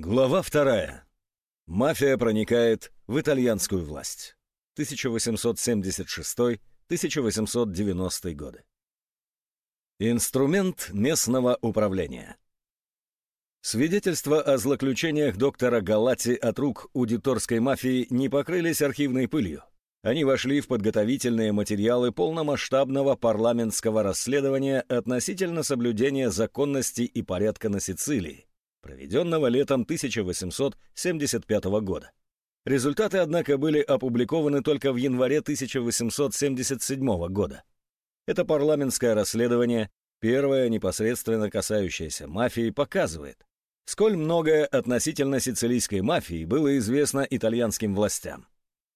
Глава вторая. Мафия проникает в итальянскую власть. 1876-1890 годы. Инструмент местного управления. Свидетельства о злоключениях доктора Галати от рук аудиторской мафии не покрылись архивной пылью. Они вошли в подготовительные материалы полномасштабного парламентского расследования относительно соблюдения законности и порядка на Сицилии, проведенного летом 1875 года. Результаты, однако, были опубликованы только в январе 1877 года. Это парламентское расследование, первое непосредственно касающееся мафии, показывает, сколь многое относительно сицилийской мафии было известно итальянским властям.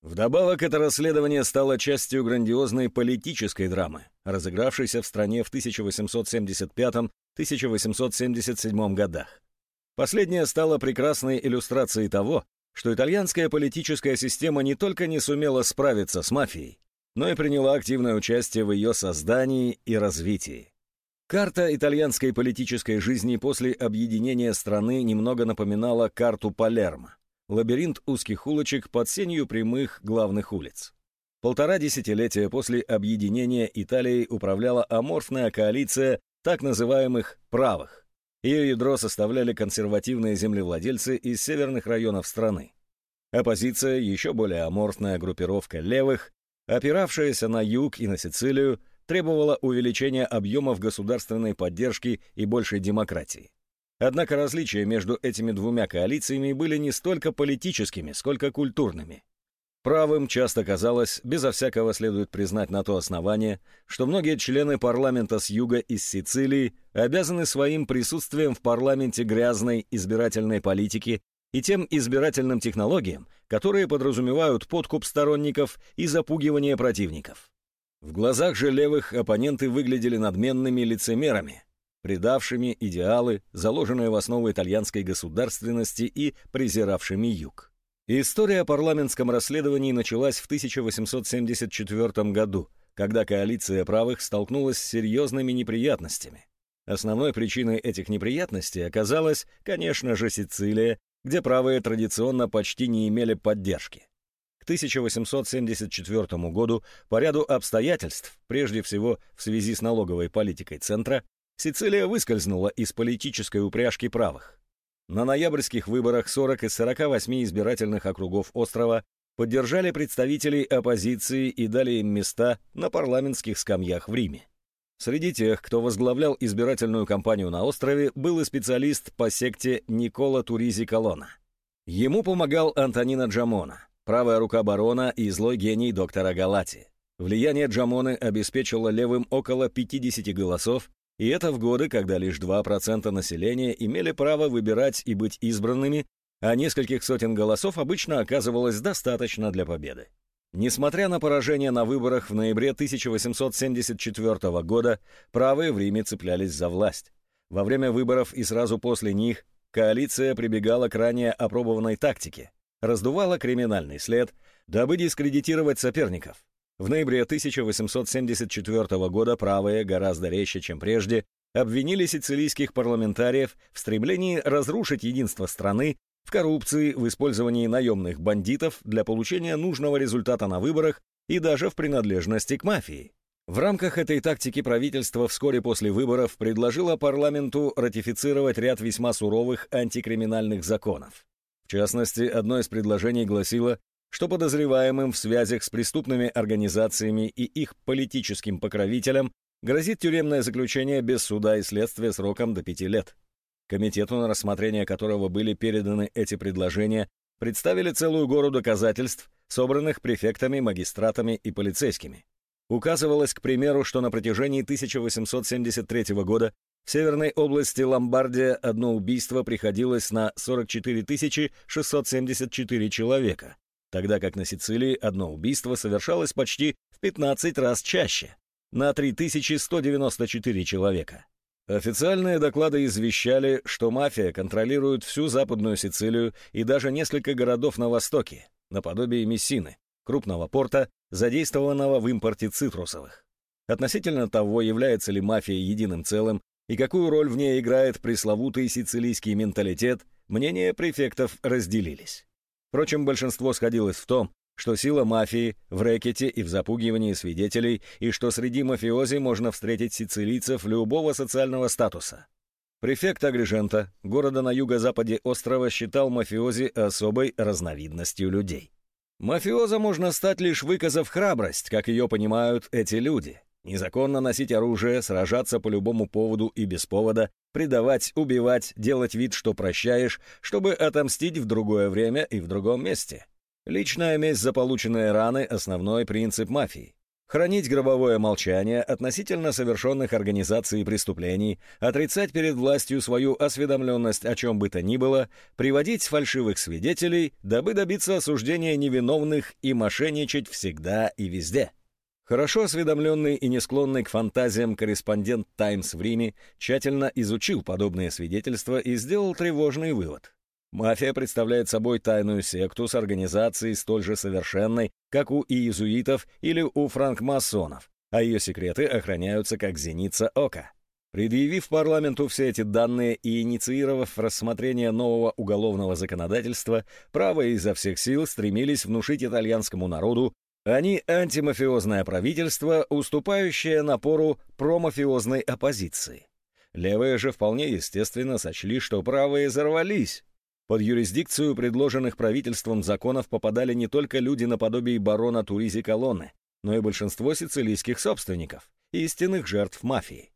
Вдобавок, это расследование стало частью грандиозной политической драмы, разыгравшейся в стране в 1875-1877 годах. Последняя стала прекрасной иллюстрацией того, что итальянская политическая система не только не сумела справиться с мафией, но и приняла активное участие в ее создании и развитии. Карта итальянской политической жизни после объединения страны немного напоминала карту Палермо, лабиринт узких улочек под сенью прямых главных улиц. Полтора десятилетия после объединения Италией управляла аморфная коалиция так называемых «правых», ее ядро составляли консервативные землевладельцы из северных районов страны. Оппозиция, еще более аморфная группировка левых, опиравшаяся на юг и на Сицилию, требовала увеличения объемов государственной поддержки и большей демократии. Однако различия между этими двумя коалициями были не столько политическими, сколько культурными. Правым часто казалось, безо всякого следует признать на то основание, что многие члены парламента с юга из Сицилии обязаны своим присутствием в парламенте грязной избирательной политики и тем избирательным технологиям, которые подразумевают подкуп сторонников и запугивание противников. В глазах же левых оппоненты выглядели надменными лицемерами, предавшими идеалы, заложенные в основу итальянской государственности и презиравшими юг. История о парламентском расследовании началась в 1874 году, когда коалиция правых столкнулась с серьезными неприятностями. Основной причиной этих неприятностей оказалась, конечно же, Сицилия, где правые традиционно почти не имели поддержки. К 1874 году по ряду обстоятельств, прежде всего в связи с налоговой политикой центра, Сицилия выскользнула из политической упряжки правых. На ноябрьских выборах 40 из 48 избирательных округов острова поддержали представителей оппозиции и дали им места на парламентских скамьях в Риме. Среди тех, кто возглавлял избирательную кампанию на острове, был и специалист по секте Никола Туризи Колона. Ему помогал Антонина Джамона, правая рука барона и злой гений доктора Галати. Влияние Джамоны обеспечило левым около 50 голосов, и это в годы, когда лишь 2% населения имели право выбирать и быть избранными, а нескольких сотен голосов обычно оказывалось достаточно для победы. Несмотря на поражение на выборах в ноябре 1874 года, правые в Риме цеплялись за власть. Во время выборов и сразу после них коалиция прибегала к ранее опробованной тактике, раздувала криминальный след, дабы дискредитировать соперников. В ноябре 1874 года правые, гораздо резче, чем прежде, обвинили сицилийских парламентариев в стремлении разрушить единство страны, в коррупции, в использовании наемных бандитов для получения нужного результата на выборах и даже в принадлежности к мафии. В рамках этой тактики правительство вскоре после выборов предложило парламенту ратифицировать ряд весьма суровых антикриминальных законов. В частности, одно из предложений гласило что подозреваемым в связях с преступными организациями и их политическим покровителям грозит тюремное заключение без суда и следствия сроком до пяти лет. Комитету, на рассмотрение которого были переданы эти предложения, представили целую гору доказательств, собранных префектами, магистратами и полицейскими. Указывалось, к примеру, что на протяжении 1873 года в северной области Ломбардия одно убийство приходилось на 44 674 человека, тогда как на Сицилии одно убийство совершалось почти в 15 раз чаще, на 3194 человека. Официальные доклады извещали, что мафия контролирует всю Западную Сицилию и даже несколько городов на востоке, наподобие Мессины, крупного порта, задействованного в импорте цитрусовых. Относительно того, является ли мафия единым целым и какую роль в ней играет пресловутый сицилийский менталитет, мнения префектов разделились. Впрочем, большинство сходилось в том, что сила мафии в рэкете и в запугивании свидетелей, и что среди мафиози можно встретить сицилийцев любого социального статуса. Префект Агрижента, города на юго-западе острова, считал мафиози особой разновидностью людей. Мафиоза можно стать лишь выказав храбрость, как ее понимают эти люди. Незаконно носить оружие, сражаться по любому поводу и без повода, предавать, убивать, делать вид, что прощаешь, чтобы отомстить в другое время и в другом месте. Личная месть за полученные раны – основной принцип мафии. Хранить гробовое молчание относительно совершенных организаций преступлений, отрицать перед властью свою осведомленность о чем бы то ни было, приводить фальшивых свидетелей, дабы добиться осуждения невиновных и мошенничать всегда и везде. Хорошо осведомленный и не склонный к фантазиям корреспондент «Таймс» в Риме тщательно изучил подобные свидетельства и сделал тревожный вывод. Мафия представляет собой тайную секту с организацией столь же совершенной, как у иезуитов или у франкмасонов, а ее секреты охраняются как зеница ока. Предъявив парламенту все эти данные и инициировав рассмотрение нового уголовного законодательства, правые изо всех сил стремились внушить итальянскому народу, они антимафиозное правительство, уступающее напору промафиозной оппозиции. Левые же вполне естественно сочли, что правые взорвались, под юрисдикцию предложенных правительством законов попадали не только люди наподобие барона Туризи Колонны, но и большинство сицилийских собственников, истинных жертв мафии.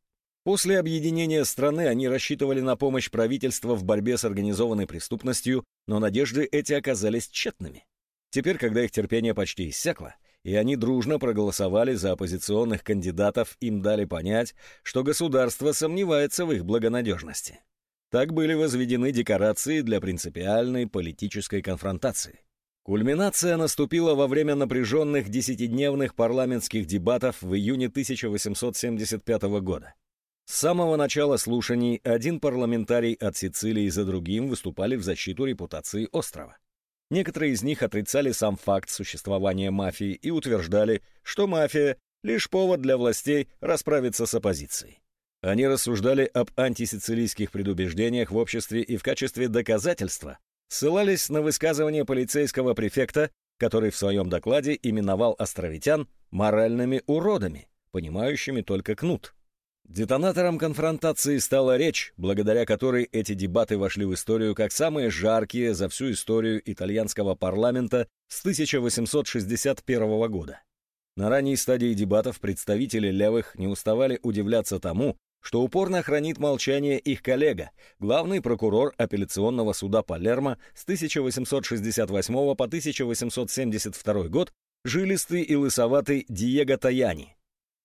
После объединения страны они рассчитывали на помощь правительства в борьбе с организованной преступностью, но надежды эти оказались тщетными. Теперь, когда их терпение почти иссякло, и они дружно проголосовали за оппозиционных кандидатов, им дали понять, что государство сомневается в их благонадежности. Так были возведены декорации для принципиальной политической конфронтации. Кульминация наступила во время напряженных десятидневных парламентских дебатов в июне 1875 года. С самого начала слушаний один парламентарий от Сицилии за другим выступали в защиту репутации острова. Некоторые из них отрицали сам факт существования мафии и утверждали, что мафия — лишь повод для властей расправиться с оппозицией. Они рассуждали об антисицилийских предубеждениях в обществе и в качестве доказательства ссылались на высказывание полицейского префекта, который в своем докладе именовал островитян моральными уродами, понимающими только кнут. Детонатором конфронтации стала речь, благодаря которой эти дебаты вошли в историю как самые жаркие за всю историю итальянского парламента с 1861 года. На ранней стадии дебатов представители левых не уставали удивляться тому, что упорно хранит молчание их коллега, главный прокурор апелляционного суда Палермо с 1868 по 1872 год, жилистый и лысоватый Диего Таяни.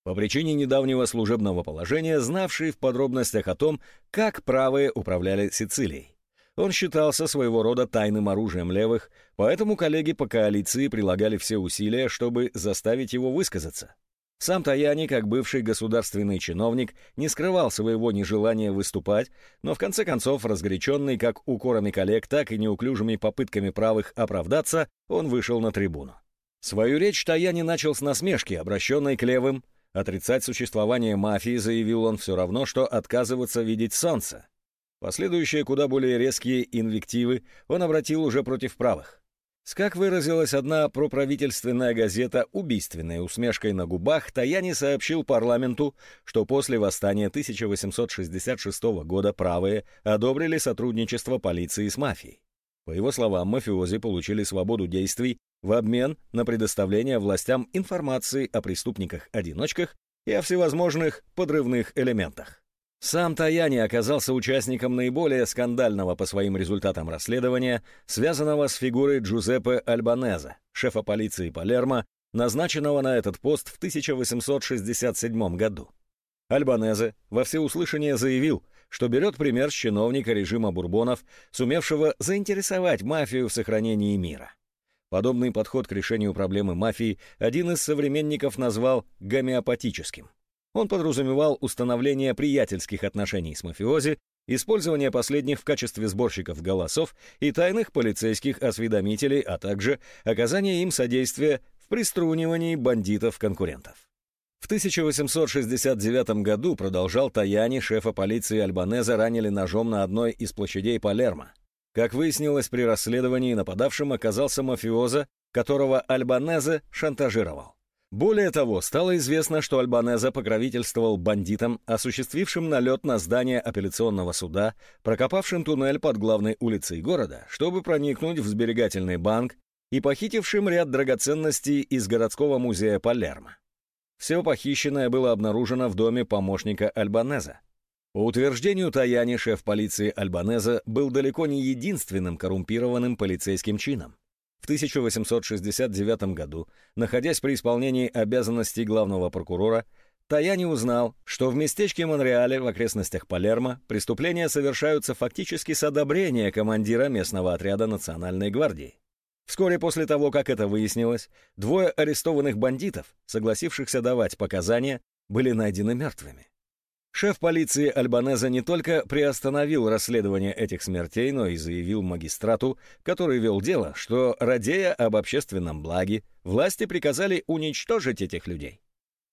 По причине недавнего служебного положения, знавший в подробностях о том, как правые управляли Сицилией. Он считался своего рода тайным оружием левых, поэтому коллеги по коалиции прилагали все усилия, чтобы заставить его высказаться. Сам Таяни, как бывший государственный чиновник, не скрывал своего нежелания выступать, но в конце концов, разгоряченный как укорами коллег, так и неуклюжими попытками правых оправдаться, он вышел на трибуну. Свою речь Таяни начал с насмешки, обращенной к левым. Отрицать существование мафии, заявил он, все равно, что отказываться видеть солнце. Последующие куда более резкие инвективы он обратил уже против правых. С как выразилась одна проправительственная газета убийственной усмешкой на губах, Таяни сообщил парламенту, что после восстания 1866 года правые одобрили сотрудничество полиции с мафией. По его словам, мафиози получили свободу действий в обмен на предоставление властям информации о преступниках-одиночках и о всевозможных подрывных элементах. Сам Таяни оказался участником наиболее скандального по своим результатам расследования, связанного с фигурой Джузеппе Альбанеза, шефа полиции Палермо, назначенного на этот пост в 1867 году. Альбанезе во всеуслышание заявил, что берет пример с чиновника режима Бурбонов, сумевшего заинтересовать мафию в сохранении мира. Подобный подход к решению проблемы мафии один из современников назвал гомеопатическим – он подразумевал установление приятельских отношений с мафиози, использование последних в качестве сборщиков голосов и тайных полицейских осведомителей, а также оказание им содействия в приструнивании бандитов-конкурентов. В 1869 году продолжал Таяни, шефа полиции Альбанеза, ранили ножом на одной из площадей Палермо. Как выяснилось при расследовании, нападавшим оказался мафиоза, которого Альбанезе шантажировал. Более того, стало известно, что Альбанеза покровительствовал бандитам, осуществившим налет на здание апелляционного суда, прокопавшим туннель под главной улицей города, чтобы проникнуть в сберегательный банк и похитившим ряд драгоценностей из городского музея Палермо. Все похищенное было обнаружено в доме помощника Альбанеза. По утверждению Таяни, шеф полиции Альбанеза был далеко не единственным коррумпированным полицейским чином. В 1869 году, находясь при исполнении обязанностей главного прокурора, Таяни узнал, что в местечке Монреале в окрестностях Палермо преступления совершаются фактически с одобрения командира местного отряда Национальной гвардии. Вскоре после того, как это выяснилось, двое арестованных бандитов, согласившихся давать показания, были найдены мертвыми. Шеф полиции Альбанеза не только приостановил расследование этих смертей, но и заявил магистрату, который вел дело, что, радея об общественном благе, власти приказали уничтожить этих людей.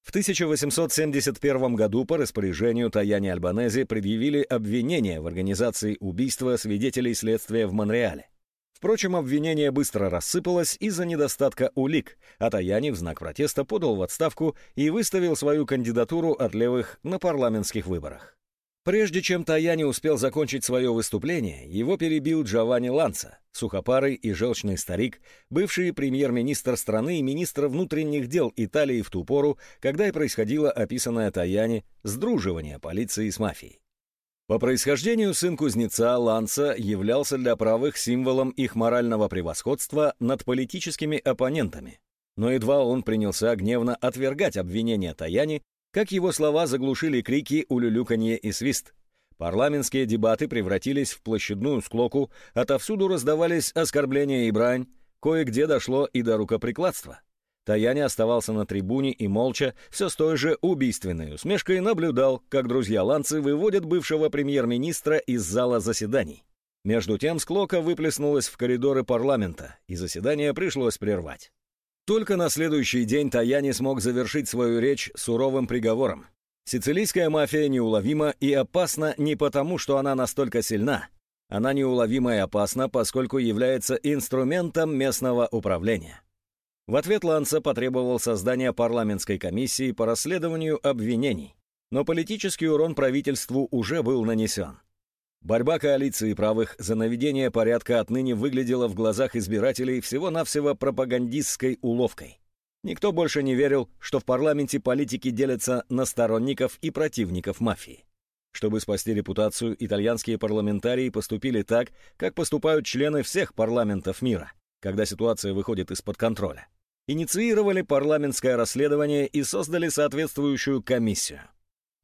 В 1871 году по распоряжению Таяни Альбанези предъявили обвинение в организации убийства свидетелей следствия в Монреале. Впрочем, обвинение быстро рассыпалось из-за недостатка улик, а Таяни в знак протеста подал в отставку и выставил свою кандидатуру от левых на парламентских выборах. Прежде чем Таяни успел закончить свое выступление, его перебил Джованни Ланца, сухопарый и желчный старик, бывший премьер-министр страны и министр внутренних дел Италии в ту пору, когда и происходило описанное Таяни сдруживание полиции с мафией. По происхождению сын кузнеца Ланца являлся для правых символом их морального превосходства над политическими оппонентами. Но едва он принялся гневно отвергать обвинения Таяни, как его слова заглушили крики, улюлюканье и свист. Парламентские дебаты превратились в площадную склоку, отовсюду раздавались оскорбления и брань, кое-где дошло и до рукоприкладства. Таяни оставался на трибуне и молча, все с той же убийственной усмешкой наблюдал, как друзья-ланцы выводят бывшего премьер-министра из зала заседаний. Между тем склока выплеснулась в коридоры парламента, и заседание пришлось прервать. Только на следующий день Таяни смог завершить свою речь суровым приговором. Сицилийская мафия неуловима и опасна не потому, что она настолько сильна. Она неуловима и опасна, поскольку является инструментом местного управления. В ответ Ланца потребовал создания парламентской комиссии по расследованию обвинений, но политический урон правительству уже был нанесен. Борьба коалиции правых за наведение порядка отныне выглядела в глазах избирателей всего-навсего пропагандистской уловкой. Никто больше не верил, что в парламенте политики делятся на сторонников и противников мафии. Чтобы спасти репутацию, итальянские парламентарии поступили так, как поступают члены всех парламентов мира, когда ситуация выходит из-под контроля инициировали парламентское расследование и создали соответствующую комиссию.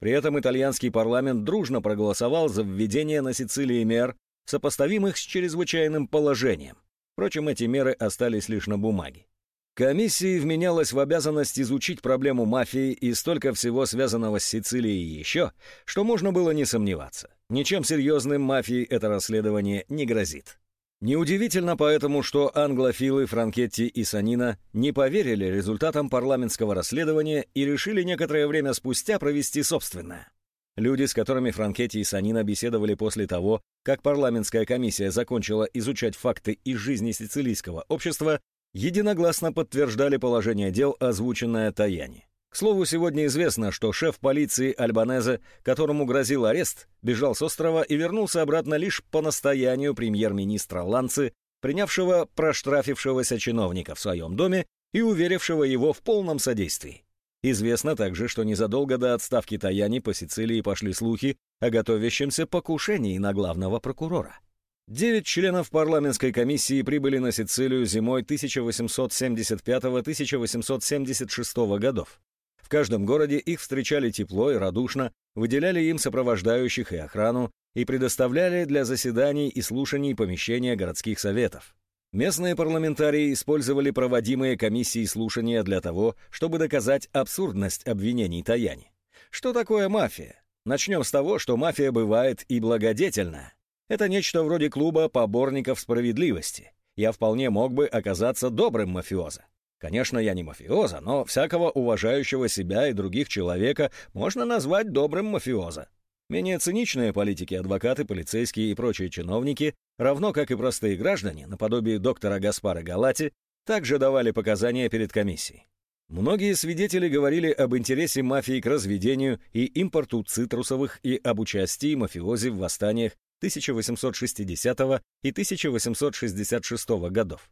При этом итальянский парламент дружно проголосовал за введение на Сицилии мер, сопоставимых с чрезвычайным положением. Впрочем, эти меры остались лишь на бумаге. Комиссии вменялось в обязанность изучить проблему мафии и столько всего связанного с Сицилией еще, что можно было не сомневаться. Ничем серьезным мафии это расследование не грозит. Неудивительно поэтому, что англофилы Франкетти и Санина не поверили результатам парламентского расследования и решили некоторое время спустя провести собственное. Люди, с которыми Франкетти и Санина беседовали после того, как парламентская комиссия закончила изучать факты из жизни сицилийского общества, единогласно подтверждали положение дел, озвученное Таяни. К слову, сегодня известно, что шеф полиции Альбанезе, которому грозил арест, бежал с острова и вернулся обратно лишь по настоянию премьер-министра Ланцы, принявшего проштрафившегося чиновника в своем доме и уверившего его в полном содействии. Известно также, что незадолго до отставки Таяни по Сицилии пошли слухи о готовящемся покушении на главного прокурора. Девять членов парламентской комиссии прибыли на Сицилию зимой 1875-1876 годов. В каждом городе их встречали тепло и радушно, выделяли им сопровождающих и охрану и предоставляли для заседаний и слушаний помещения городских советов. Местные парламентарии использовали проводимые комиссии слушания для того, чтобы доказать абсурдность обвинений Таяни. Что такое мафия? Начнем с того, что мафия бывает и благодетельна. Это нечто вроде клуба поборников справедливости. Я вполне мог бы оказаться добрым мафиоза. Конечно, я не мафиоза, но всякого уважающего себя и других человека можно назвать добрым мафиоза. Менее циничные политики, адвокаты, полицейские и прочие чиновники, равно как и простые граждане, наподобие доктора Гаспара Галати, также давали показания перед комиссией. Многие свидетели говорили об интересе мафии к разведению и импорту цитрусовых и об участии мафиози в восстаниях 1860 и 1866 годов.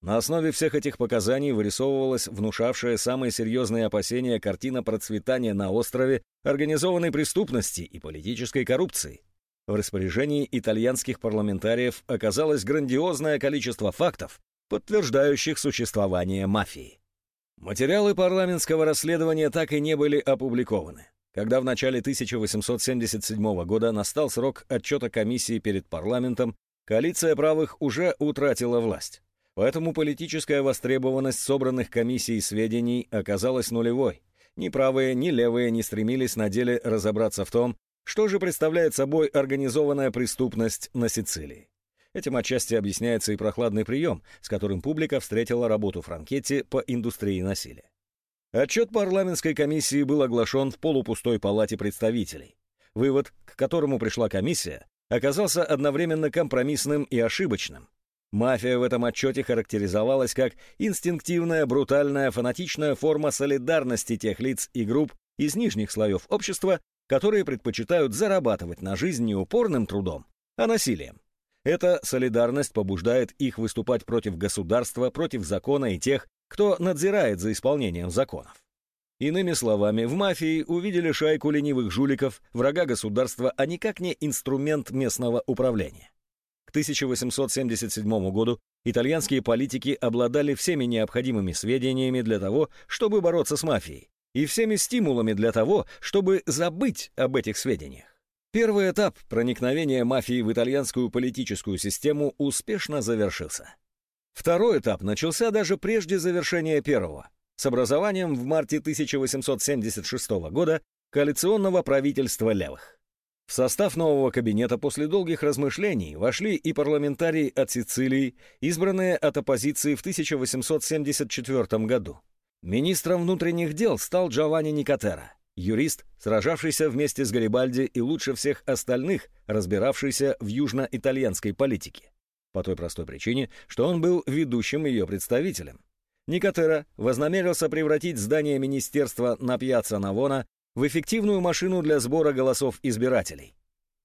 На основе всех этих показаний вырисовывалась внушавшая самые серьезные опасения картина процветания на острове организованной преступности и политической коррупции. В распоряжении итальянских парламентариев оказалось грандиозное количество фактов, подтверждающих существование мафии. Материалы парламентского расследования так и не были опубликованы. Когда в начале 1877 года настал срок отчета комиссии перед парламентом, коалиция правых уже утратила власть. Поэтому политическая востребованность собранных комиссией сведений оказалась нулевой. Ни правые, ни левые не стремились на деле разобраться в том, что же представляет собой организованная преступность на Сицилии. Этим отчасти объясняется и прохладный прием, с которым публика встретила работу Франкетти по индустрии насилия. Отчет парламентской комиссии был оглашен в полупустой палате представителей. Вывод, к которому пришла комиссия, оказался одновременно компромиссным и ошибочным. Мафия в этом отчете характеризовалась как инстинктивная, брутальная, фанатичная форма солидарности тех лиц и групп из нижних слоев общества, которые предпочитают зарабатывать на жизнь не упорным трудом, а насилием. Эта солидарность побуждает их выступать против государства, против закона и тех, кто надзирает за исполнением законов. Иными словами, в мафии увидели шайку ленивых жуликов, врага государства, а никак не инструмент местного управления. К 1877 году итальянские политики обладали всеми необходимыми сведениями для того, чтобы бороться с мафией, и всеми стимулами для того, чтобы забыть об этих сведениях. Первый этап проникновения мафии в итальянскую политическую систему успешно завершился. Второй этап начался даже прежде завершения первого, с образованием в марте 1876 года коалиционного правительства левых. В состав нового кабинета после долгих размышлений вошли и парламентарии от Сицилии, избранные от оппозиции в 1874 году. Министром внутренних дел стал Джованни Никотера, юрист, сражавшийся вместе с Гарибальди и лучше всех остальных, разбиравшийся в южно-итальянской политике. По той простой причине, что он был ведущим ее представителем. Никотера вознамерился превратить здание министерства на пьяцца Навона в эффективную машину для сбора голосов избирателей.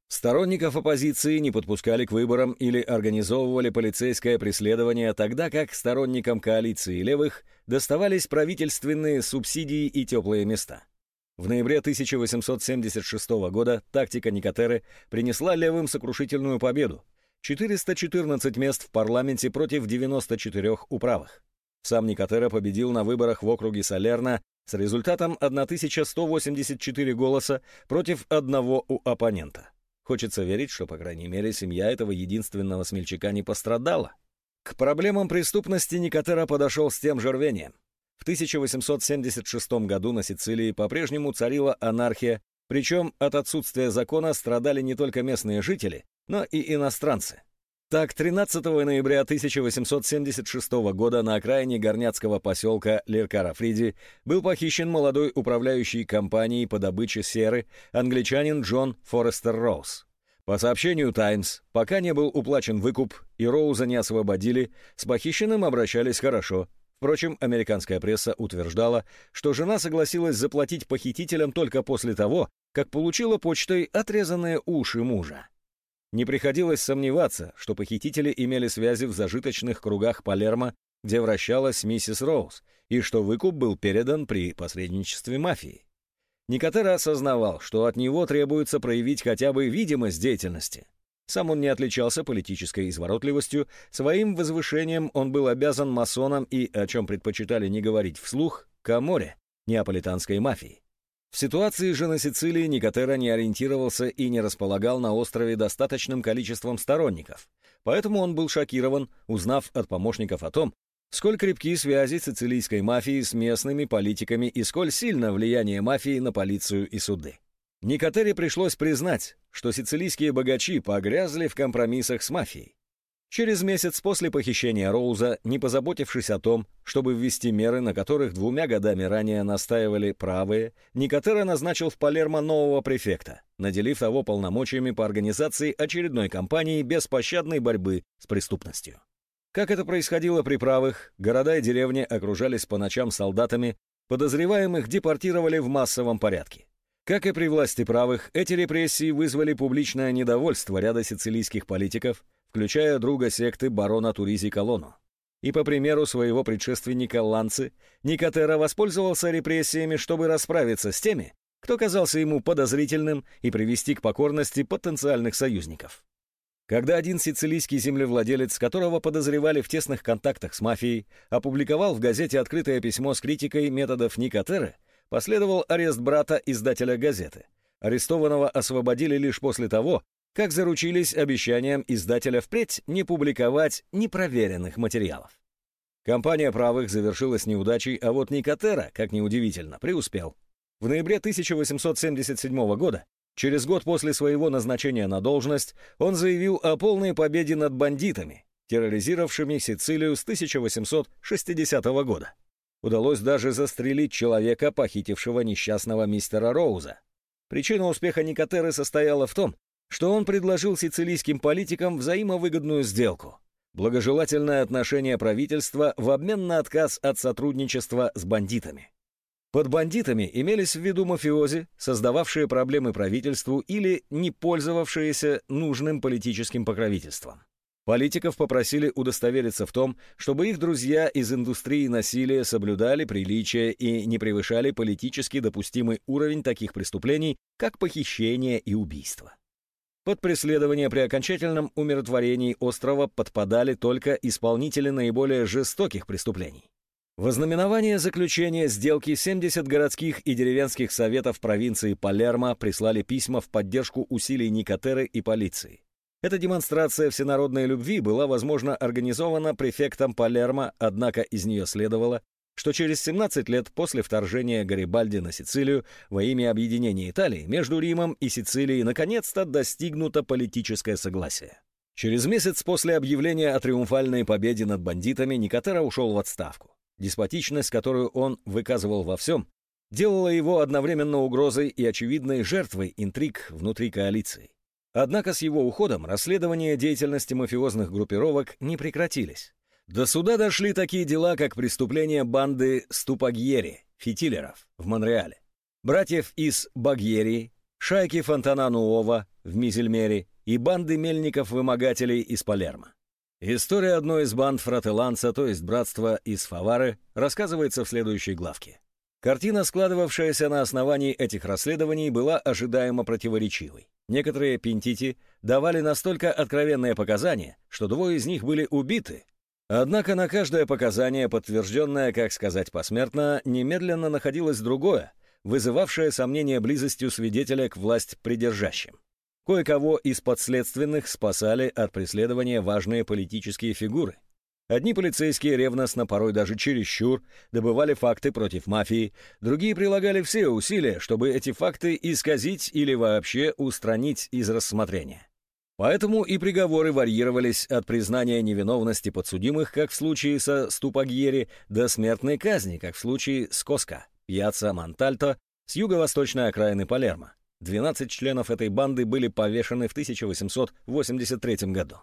Сторонников оппозиции не подпускали к выборам или организовывали полицейское преследование, тогда как сторонникам коалиции левых доставались правительственные субсидии и теплые места. В ноябре 1876 года тактика Никотеры принесла левым сокрушительную победу. 414 мест в парламенте против 94 управых. Сам Никотера победил на выборах в округе Салерна с результатом 1184 голоса против одного у оппонента. Хочется верить, что, по крайней мере, семья этого единственного смельчака не пострадала. К проблемам преступности Никотера подошел с тем же рвением. В 1876 году на Сицилии по-прежнему царила анархия, причем от отсутствия закона страдали не только местные жители, но и иностранцы. Так, 13 ноября 1876 года на окраине горняцкого поселка Леркара-Фриди был похищен молодой управляющий компанией по добыче серы англичанин Джон Форестер Роуз. По сообщению «Таймс», пока не был уплачен выкуп и Роуза не освободили, с похищенным обращались хорошо. Впрочем, американская пресса утверждала, что жена согласилась заплатить похитителям только после того, как получила почтой отрезанные уши мужа. Не приходилось сомневаться, что похитители имели связи в зажиточных кругах Палермо, где вращалась миссис Роуз, и что выкуп был передан при посредничестве мафии. Никотера осознавал, что от него требуется проявить хотя бы видимость деятельности. Сам он не отличался политической изворотливостью, своим возвышением он был обязан масонам и, о чем предпочитали не говорить вслух, Каморе, неаполитанской мафии. В ситуации же на Сицилии Никотера не ориентировался и не располагал на острове достаточным количеством сторонников, поэтому он был шокирован, узнав от помощников о том, сколь крепкие связи сицилийской мафии с местными политиками и сколь сильно влияние мафии на полицию и суды. Никотере пришлось признать, что сицилийские богачи погрязли в компромиссах с мафией. Через месяц после похищения Роуза, не позаботившись о том, чтобы ввести меры, на которых двумя годами ранее настаивали правые, Никотера назначил в Палермо нового префекта, наделив того полномочиями по организации очередной кампании беспощадной борьбы с преступностью. Как это происходило при правых, города и деревни окружались по ночам солдатами, подозреваемых депортировали в массовом порядке. Как и при власти правых, эти репрессии вызвали публичное недовольство ряда сицилийских политиков, включая друга секты барона Туризи Колону. И по примеру своего предшественника Ланцы, Никотера воспользовался репрессиями, чтобы расправиться с теми, кто казался ему подозрительным и привести к покорности потенциальных союзников. Когда один сицилийский землевладелец, которого подозревали в тесных контактах с мафией, опубликовал в газете открытое письмо с критикой методов Никотеры, последовал арест брата издателя газеты. Арестованного освободили лишь после того, как заручились обещанием издателя впредь не публиковать непроверенных материалов. Компания правых завершилась неудачей, а вот Никотера, как неудивительно, преуспел. В ноябре 1877 года, через год после своего назначения на должность, он заявил о полной победе над бандитами, терроризировавшими Сицилию с 1860 года. Удалось даже застрелить человека, похитившего несчастного мистера Роуза. Причина успеха Никотеры состояла в том, что он предложил сицилийским политикам взаимовыгодную сделку – благожелательное отношение правительства в обмен на отказ от сотрудничества с бандитами. Под бандитами имелись в виду мафиози, создававшие проблемы правительству или не пользовавшиеся нужным политическим покровительством. Политиков попросили удостовериться в том, чтобы их друзья из индустрии насилия соблюдали приличия и не превышали политически допустимый уровень таких преступлений, как похищение и убийство. Под преследование при окончательном умиротворении острова подпадали только исполнители наиболее жестоких преступлений. В ознаменование заключения сделки 70 городских и деревенских советов провинции Палермо прислали письма в поддержку усилий Никотеры и полиции. Эта демонстрация всенародной любви была, возможно, организована префектом Палермо, однако из нее следовало, что через 17 лет после вторжения Гарибальди на Сицилию во имя объединения Италии между Римом и Сицилией наконец-то достигнуто политическое согласие. Через месяц после объявления о триумфальной победе над бандитами Никотера ушел в отставку. Деспотичность, которую он выказывал во всем, делала его одновременно угрозой и очевидной жертвой интриг внутри коалиции. Однако с его уходом расследования деятельности мафиозных группировок не прекратились. До суда дошли такие дела, как преступление банды Ступагьери, фитилеров, в Монреале, братьев из Багьери, шайки Фонтана Нуова в Мизельмере и банды мельников-вымогателей из Палермо. История одной из банд Фрателанца, то есть братства из Фавары, рассказывается в следующей главке. Картина, складывавшаяся на основании этих расследований, была ожидаемо противоречивой. Некоторые пентити давали настолько откровенные показания, что двое из них были убиты, Однако на каждое показание, подтвержденное, как сказать посмертно, немедленно находилось другое, вызывавшее сомнение близостью свидетеля к власть придержащим. Кое-кого из подследственных спасали от преследования важные политические фигуры. Одни полицейские ревностно, порой даже чересчур, добывали факты против мафии, другие прилагали все усилия, чтобы эти факты исказить или вообще устранить из рассмотрения. Поэтому и приговоры варьировались от признания невиновности подсудимых, как в случае со Ступагьери, до смертной казни, как в случае с Коска, Пьяца Монтальто, с юго-восточной окраины Палермо. 12 членов этой банды были повешены в 1883 году.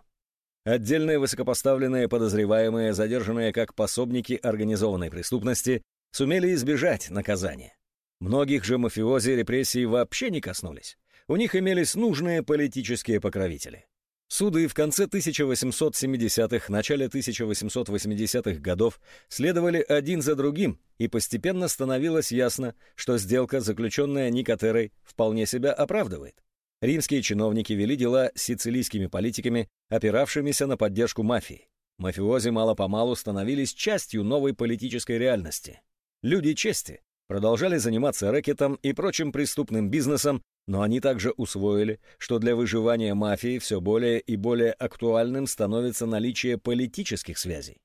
Отдельные высокопоставленные подозреваемые, задержанные как пособники организованной преступности, сумели избежать наказания. Многих же мафиози репрессии вообще не коснулись у них имелись нужные политические покровители. Суды в конце 1870-х, начале 1880-х годов следовали один за другим, и постепенно становилось ясно, что сделка, заключенная Никотерой, вполне себя оправдывает. Римские чиновники вели дела с сицилийскими политиками, опиравшимися на поддержку мафии. Мафиози мало-помалу становились частью новой политической реальности. Люди чести продолжали заниматься рэкетом и прочим преступным бизнесом, но они также усвоили, что для выживания мафии все более и более актуальным становится наличие политических связей.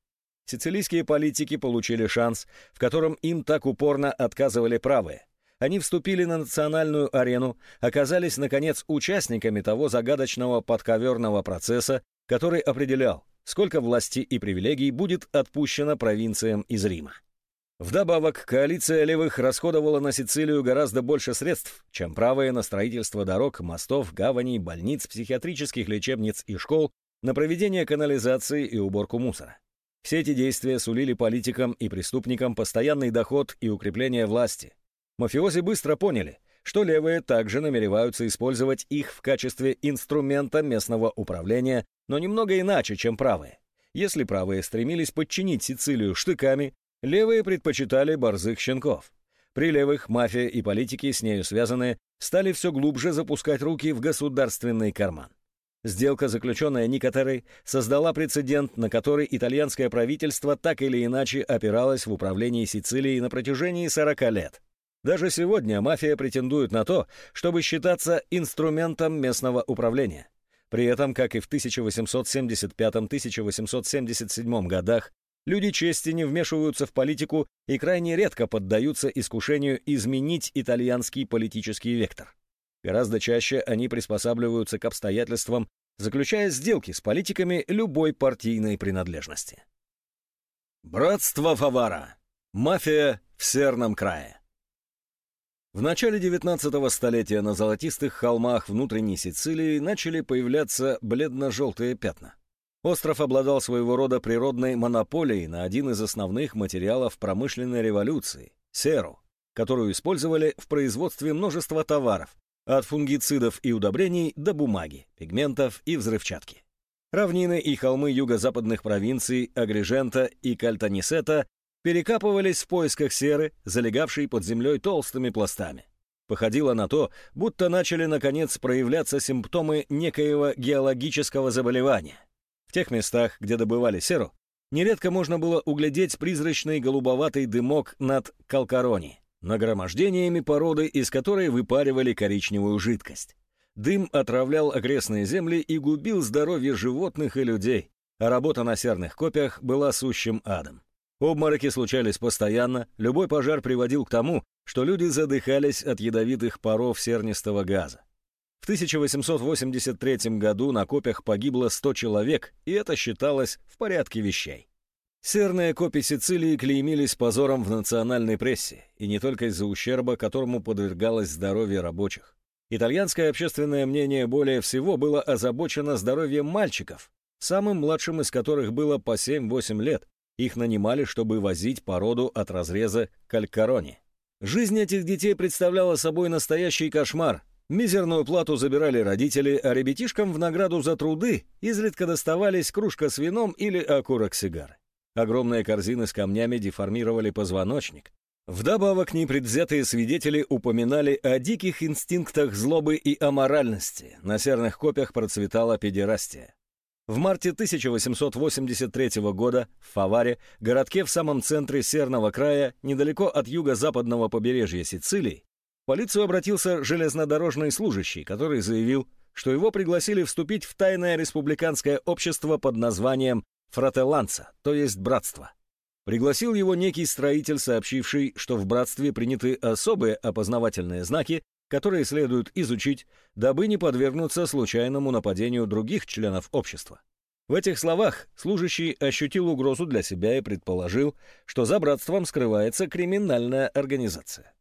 Сицилийские политики получили шанс, в котором им так упорно отказывали правые. Они вступили на национальную арену, оказались, наконец, участниками того загадочного подковерного процесса, который определял, сколько власти и привилегий будет отпущено провинциям из Рима. Вдобавок, коалиция левых расходовала на Сицилию гораздо больше средств, чем правые на строительство дорог, мостов, гаваней, больниц, психиатрических лечебниц и школ, на проведение канализации и уборку мусора. Все эти действия сулили политикам и преступникам постоянный доход и укрепление власти. Мафиози быстро поняли, что левые также намереваются использовать их в качестве инструмента местного управления, но немного иначе, чем правые. Если правые стремились подчинить Сицилию штыками, левые предпочитали борзых щенков. При левых мафия и политики, с нею связанные, стали все глубже запускать руки в государственный карман. Сделка, заключенная Никотерой, создала прецедент, на который итальянское правительство так или иначе опиралось в управлении Сицилией на протяжении 40 лет. Даже сегодня мафия претендует на то, чтобы считаться инструментом местного управления. При этом, как и в 1875-1877 годах, люди чести не вмешиваются в политику и крайне редко поддаются искушению изменить итальянский политический вектор. Гораздо чаще они приспосабливаются к обстоятельствам, заключая сделки с политиками любой партийной принадлежности. Братство Фавара. Мафия в Серном крае. В начале 19 столетия на золотистых холмах внутренней Сицилии начали появляться бледно-желтые пятна. Остров обладал своего рода природной монополией на один из основных материалов промышленной революции – серу, которую использовали в производстве множества товаров, от фунгицидов и удобрений до бумаги, пигментов и взрывчатки. Равнины и холмы юго-западных провинций Агрижента и Кальтанисета перекапывались в поисках серы, залегавшей под землей толстыми пластами. Походило на то, будто начали, наконец, проявляться симптомы некоего геологического заболевания. Тех местах, где добывали серу, нередко можно было углядеть призрачный голубоватый дымок над Калкарони, нагромождениями породы, из которой выпаривали коричневую жидкость. Дым отравлял окрестные земли и губил здоровье животных и людей, а работа на серных копиях была сущим адом. Обмороки случались постоянно, любой пожар приводил к тому, что люди задыхались от ядовитых паров сернистого газа. В 1883 году на копях погибло 100 человек, и это считалось в порядке вещей. Серные копи Сицилии клеймились позором в национальной прессе, и не только из-за ущерба, которому подвергалось здоровье рабочих. Итальянское общественное мнение более всего было озабочено здоровьем мальчиков, самым младшим из которых было по 7-8 лет, их нанимали, чтобы возить породу от разреза Калькарони. Жизнь этих детей представляла собой настоящий кошмар. Мизерную плату забирали родители, а ребятишкам в награду за труды изредка доставались кружка с вином или окурок сигары. Огромные корзины с камнями деформировали позвоночник. Вдобавок непредвзятые свидетели упоминали о диких инстинктах злобы и аморальности. На серных копиях процветала педерастия. В марте 1883 года в Фаваре, городке в самом центре Серного края, недалеко от юго-западного побережья Сицилии, в полицию обратился железнодорожный служащий, который заявил, что его пригласили вступить в тайное республиканское общество под названием «Фрателланца», то есть «Братство». Пригласил его некий строитель, сообщивший, что в братстве приняты особые опознавательные знаки, которые следует изучить, дабы не подвергнуться случайному нападению других членов общества. В этих словах служащий ощутил угрозу для себя и предположил, что за братством скрывается криминальная организация.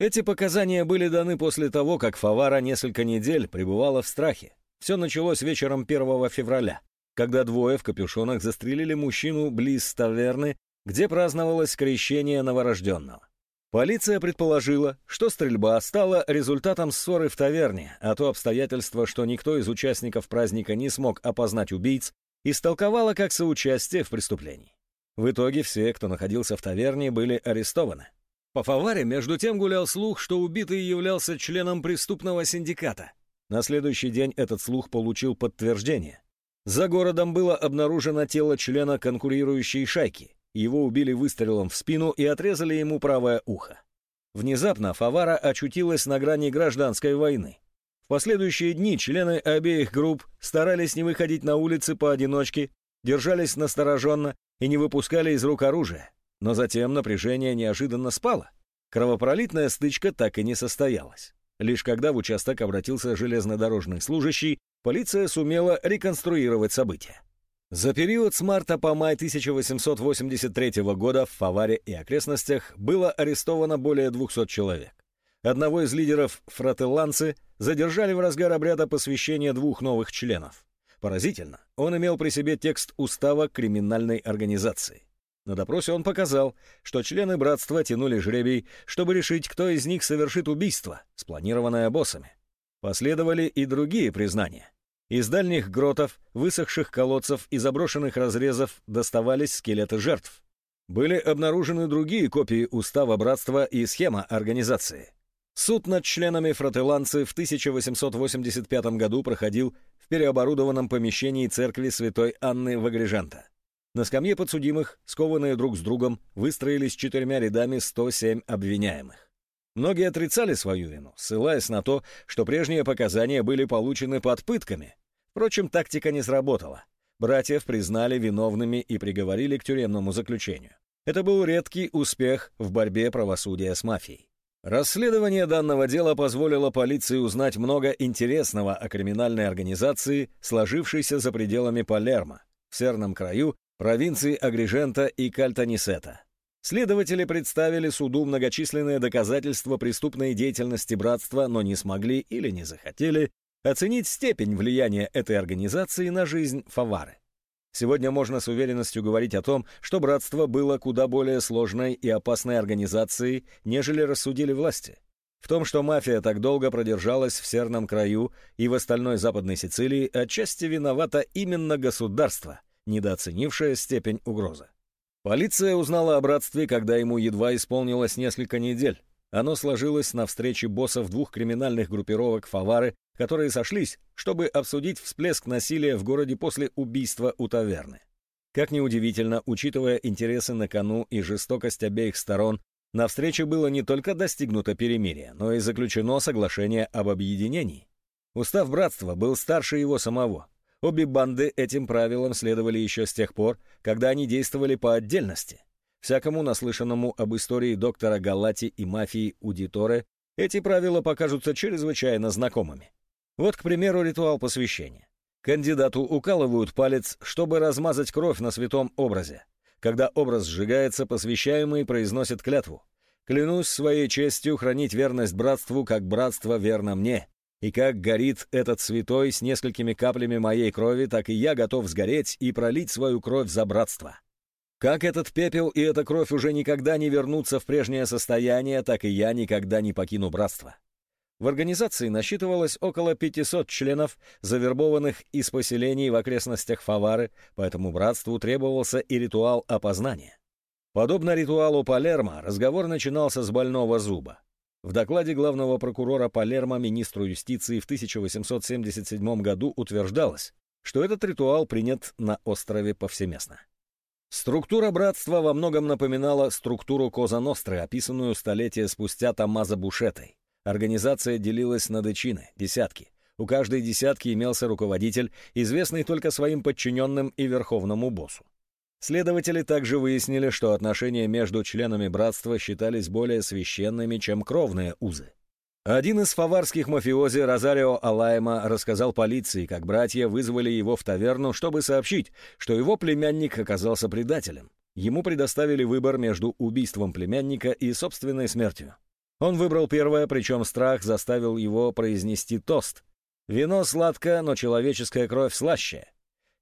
Эти показания были даны после того, как Фавара несколько недель пребывала в страхе. Все началось вечером 1 февраля, когда двое в капюшонах застрелили мужчину близ таверны, где праздновалось крещение новорожденного. Полиция предположила, что стрельба стала результатом ссоры в таверне, а то обстоятельство, что никто из участников праздника не смог опознать убийц, истолковала как соучастие в преступлении. В итоге все, кто находился в таверне, были арестованы. По Фаваре, между тем, гулял слух, что убитый являлся членом преступного синдиката. На следующий день этот слух получил подтверждение. За городом было обнаружено тело члена конкурирующей шайки. Его убили выстрелом в спину и отрезали ему правое ухо. Внезапно Фавара очутилась на грани гражданской войны. В последующие дни члены обеих групп старались не выходить на улицы поодиночке, держались настороженно и не выпускали из рук оружие. Но затем напряжение неожиданно спало. Кровопролитная стычка так и не состоялась. Лишь когда в участок обратился железнодорожный служащий, полиция сумела реконструировать события. За период с марта по май 1883 года в Фаваре и окрестностях было арестовано более 200 человек. Одного из лидеров фрателланцы задержали в разгар обряда посвящения двух новых членов. Поразительно, он имел при себе текст устава криминальной организации. На допросе он показал, что члены братства тянули жребий, чтобы решить, кто из них совершит убийство, спланированное боссами. Последовали и другие признания. Из дальних гротов, высохших колодцев и заброшенных разрезов доставались скелеты жертв. Были обнаружены другие копии устава братства и схема организации. Суд над членами фрателанцы в 1885 году проходил в переоборудованном помещении церкви святой Анны Вагрижанта. На скамье подсудимых, скованные друг с другом, выстроились четырьмя рядами 107 обвиняемых. Многие отрицали свою вину, ссылаясь на то, что прежние показания были получены под пытками. Впрочем, тактика не сработала. Братьев признали виновными и приговорили к тюремному заключению. Это был редкий успех в борьбе правосудия с мафией. Расследование данного дела позволило полиции узнать много интересного о криминальной организации, сложившейся за пределами Палермо, в Серном краю провинции Агрижента и Кальтанисета. Следователи представили суду многочисленные доказательства преступной деятельности братства, но не смогли или не захотели оценить степень влияния этой организации на жизнь Фавары. Сегодня можно с уверенностью говорить о том, что братство было куда более сложной и опасной организацией, нежели рассудили власти. В том, что мафия так долго продержалась в Серном краю и в остальной Западной Сицилии, отчасти виновато именно государство – недооценившая степень угрозы. Полиция узнала о братстве, когда ему едва исполнилось несколько недель. Оно сложилось на встрече боссов двух криминальных группировок Фавары, которые сошлись, чтобы обсудить всплеск насилия в городе после убийства у таверны. Как ни удивительно, учитывая интересы на кону и жестокость обеих сторон, на встрече было не только достигнуто перемирие, но и заключено соглашение об объединении. Устав братства был старше его самого, Обе банды этим правилам следовали еще с тех пор, когда они действовали по отдельности. Всякому наслышанному об истории доктора Галати и мафии Удиторе эти правила покажутся чрезвычайно знакомыми. Вот, к примеру, ритуал посвящения. Кандидату укалывают палец, чтобы размазать кровь на святом образе. Когда образ сжигается, посвящаемый произносит клятву. «Клянусь своей честью хранить верность братству, как братство верно мне, и как горит этот святой с несколькими каплями моей крови, так и я готов сгореть и пролить свою кровь за братство. Как этот пепел и эта кровь уже никогда не вернутся в прежнее состояние, так и я никогда не покину братство. В организации насчитывалось около 500 членов, завербованных из поселений в окрестностях Фавары, поэтому братству требовался и ритуал опознания. Подобно ритуалу Палермо, разговор начинался с больного зуба. В докладе главного прокурора Палермо министру юстиции в 1877 году утверждалось, что этот ритуал принят на острове повсеместно. Структура братства во многом напоминала структуру Коза Ностры, описанную столетия спустя Томмазо Бушетой. Организация делилась на дечины, десятки. У каждой десятки имелся руководитель, известный только своим подчиненным и верховному боссу. Следователи также выяснили, что отношения между членами братства считались более священными, чем кровные узы. Один из фаварских мафиози Розарио Алайма рассказал полиции, как братья вызвали его в таверну, чтобы сообщить, что его племянник оказался предателем. Ему предоставили выбор между убийством племянника и собственной смертью. Он выбрал первое, причем страх заставил его произнести тост. «Вино сладко, но человеческая кровь слаще».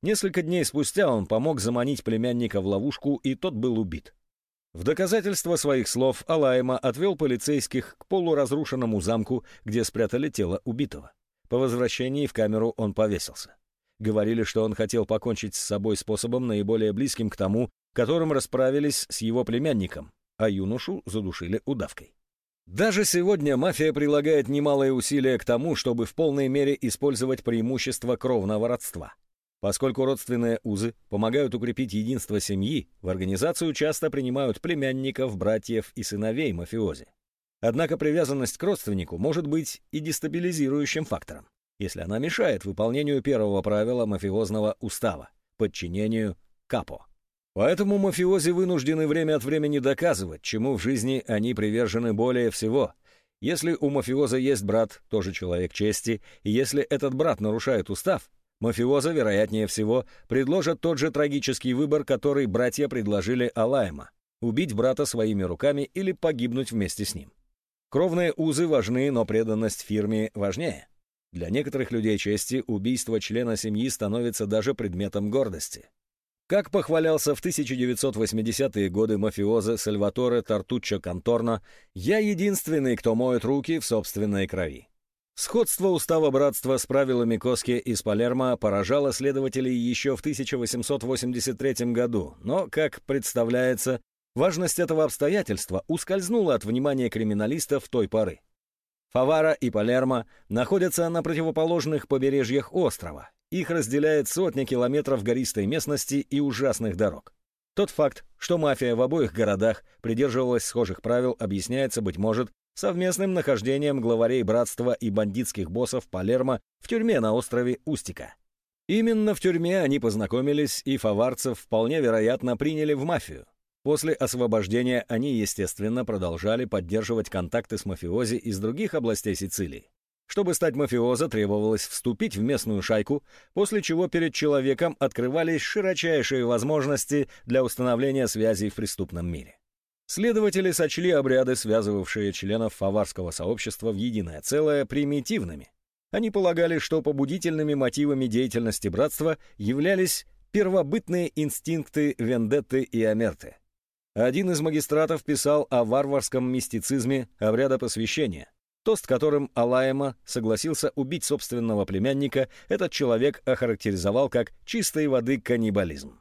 Несколько дней спустя он помог заманить племянника в ловушку, и тот был убит. В доказательство своих слов Алайма отвел полицейских к полуразрушенному замку, где спрятали тело убитого. По возвращении в камеру он повесился. Говорили, что он хотел покончить с собой способом наиболее близким к тому, которым расправились с его племянником, а юношу задушили удавкой. Даже сегодня мафия прилагает немалые усилия к тому, чтобы в полной мере использовать преимущество кровного родства – Поскольку родственные узы помогают укрепить единство семьи, в организацию часто принимают племянников, братьев и сыновей мафиози. Однако привязанность к родственнику может быть и дестабилизирующим фактором, если она мешает выполнению первого правила мафиозного устава – подчинению капо. Поэтому мафиози вынуждены время от времени доказывать, чему в жизни они привержены более всего. Если у мафиоза есть брат, тоже человек чести, и если этот брат нарушает устав, Мафиоза, вероятнее всего, предложат тот же трагический выбор, который братья предложили Алайма – убить брата своими руками или погибнуть вместе с ним. Кровные узы важны, но преданность фирме важнее. Для некоторых людей чести убийство члена семьи становится даже предметом гордости. Как похвалялся в 1980-е годы мафиоза Сальваторе Тартуччо Конторно, «Я единственный, кто моет руки в собственной крови». Сходство устава братства с правилами Коски из Палермо поражало следователей еще в 1883 году, но, как представляется, важность этого обстоятельства ускользнула от внимания криминалистов той поры. Фавара и Палермо находятся на противоположных побережьях острова, их разделяет сотни километров гористой местности и ужасных дорог. Тот факт, что мафия в обоих городах придерживалась схожих правил, объясняется, быть может, совместным нахождением главарей братства и бандитских боссов Палермо в тюрьме на острове Устика. Именно в тюрьме они познакомились, и фаварцев вполне вероятно приняли в мафию. После освобождения они, естественно, продолжали поддерживать контакты с мафиози из других областей Сицилии. Чтобы стать мафиозо, требовалось вступить в местную шайку, после чего перед человеком открывались широчайшие возможности для установления связей в преступном мире. Следователи сочли обряды, связывавшие членов фаварского сообщества в единое целое, примитивными. Они полагали, что побудительными мотивами деятельности братства являлись первобытные инстинкты вендетты и амерты. Один из магистратов писал о варварском мистицизме обряда посвящения – Тост, которым Алаема согласился убить собственного племянника, этот человек охарактеризовал как «чистой воды каннибализм».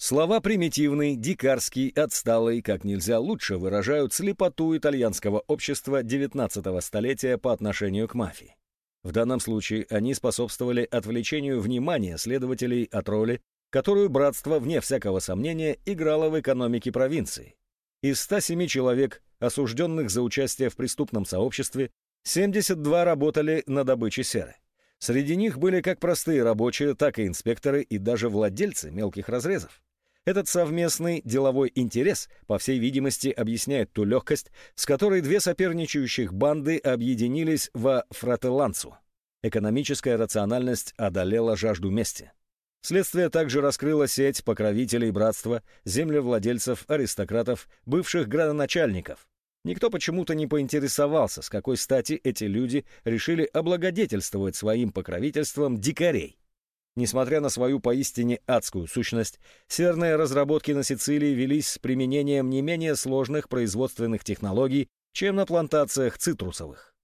Слова примитивный, дикарский, отсталый, как нельзя лучше выражают слепоту итальянского общества XIX столетия по отношению к мафии. В данном случае они способствовали отвлечению внимания следователей от роли, которую братство, вне всякого сомнения, играло в экономике провинции. Из 107 человек, осужденных за участие в преступном сообществе, 72 работали на добыче серы. Среди них были как простые рабочие, так и инспекторы и даже владельцы мелких разрезов. Этот совместный деловой интерес, по всей видимости, объясняет ту легкость, с которой две соперничающих банды объединились во фрателланцу. Экономическая рациональность одолела жажду мести. Следствие также раскрыло сеть покровителей братства, землевладельцев, аристократов, бывших градоначальников. Никто почему-то не поинтересовался, с какой стати эти люди решили облагодетельствовать своим покровительством дикарей. Несмотря на свою поистине адскую сущность, серные разработки на Сицилии велись с применением не менее сложных производственных технологий, чем на плантациях цитрусовых.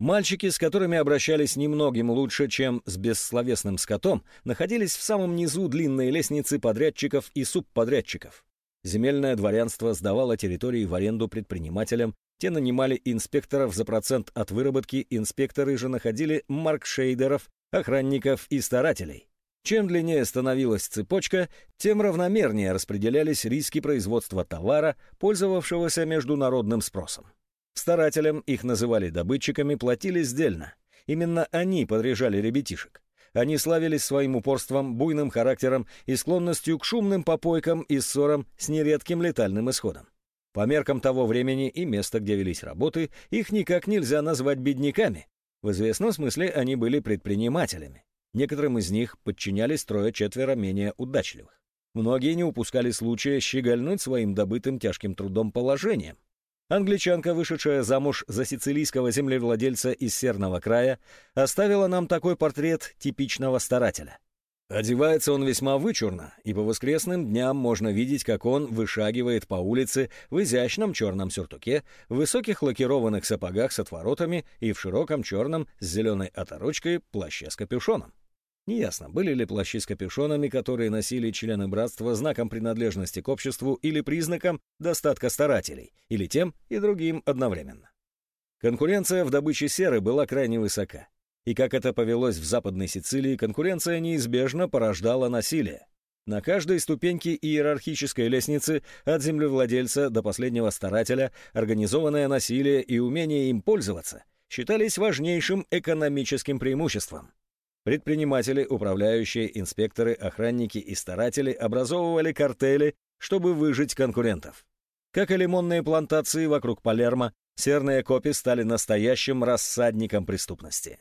Мальчики, с которыми обращались немногим лучше, чем с бессловесным скотом, находились в самом низу длинной лестницы подрядчиков и субподрядчиков. Земельное дворянство сдавало территории в аренду предпринимателям, те нанимали инспекторов за процент от выработки, инспекторы же находили маркшейдеров, охранников и старателей. Чем длиннее становилась цепочка, тем равномернее распределялись риски производства товара, пользовавшегося международным спросом. Старателям, их называли добытчиками, платили сдельно. Именно они подряжали ребятишек. Они славились своим упорством, буйным характером и склонностью к шумным попойкам и ссорам с нередким летальным исходом. По меркам того времени и места, где велись работы, их никак нельзя назвать бедняками. В известном смысле они были предпринимателями. Некоторым из них подчинялись трое-четверо менее удачливых. Многие не упускали случая щегольнуть своим добытым тяжким трудом положением. Англичанка, вышедшая замуж за сицилийского землевладельца из Серного края, оставила нам такой портрет типичного старателя. Одевается он весьма вычурно, и по воскресным дням можно видеть, как он вышагивает по улице в изящном черном сюртуке, в высоких лакированных сапогах с отворотами и в широком черном с зеленой оторочкой плаще с капюшоном. Неясно, были ли плащи с капюшонами, которые носили члены братства знаком принадлежности к обществу или признаком достатка старателей, или тем и другим одновременно. Конкуренция в добыче серы была крайне высока. И как это повелось в Западной Сицилии, конкуренция неизбежно порождала насилие. На каждой ступеньке иерархической лестницы, от землевладельца до последнего старателя, организованное насилие и умение им пользоваться считались важнейшим экономическим преимуществом. Предприниматели, управляющие, инспекторы, охранники и старатели образовывали картели, чтобы выжить конкурентов. Как и лимонные плантации вокруг Палермо, серные копи стали настоящим рассадником преступности.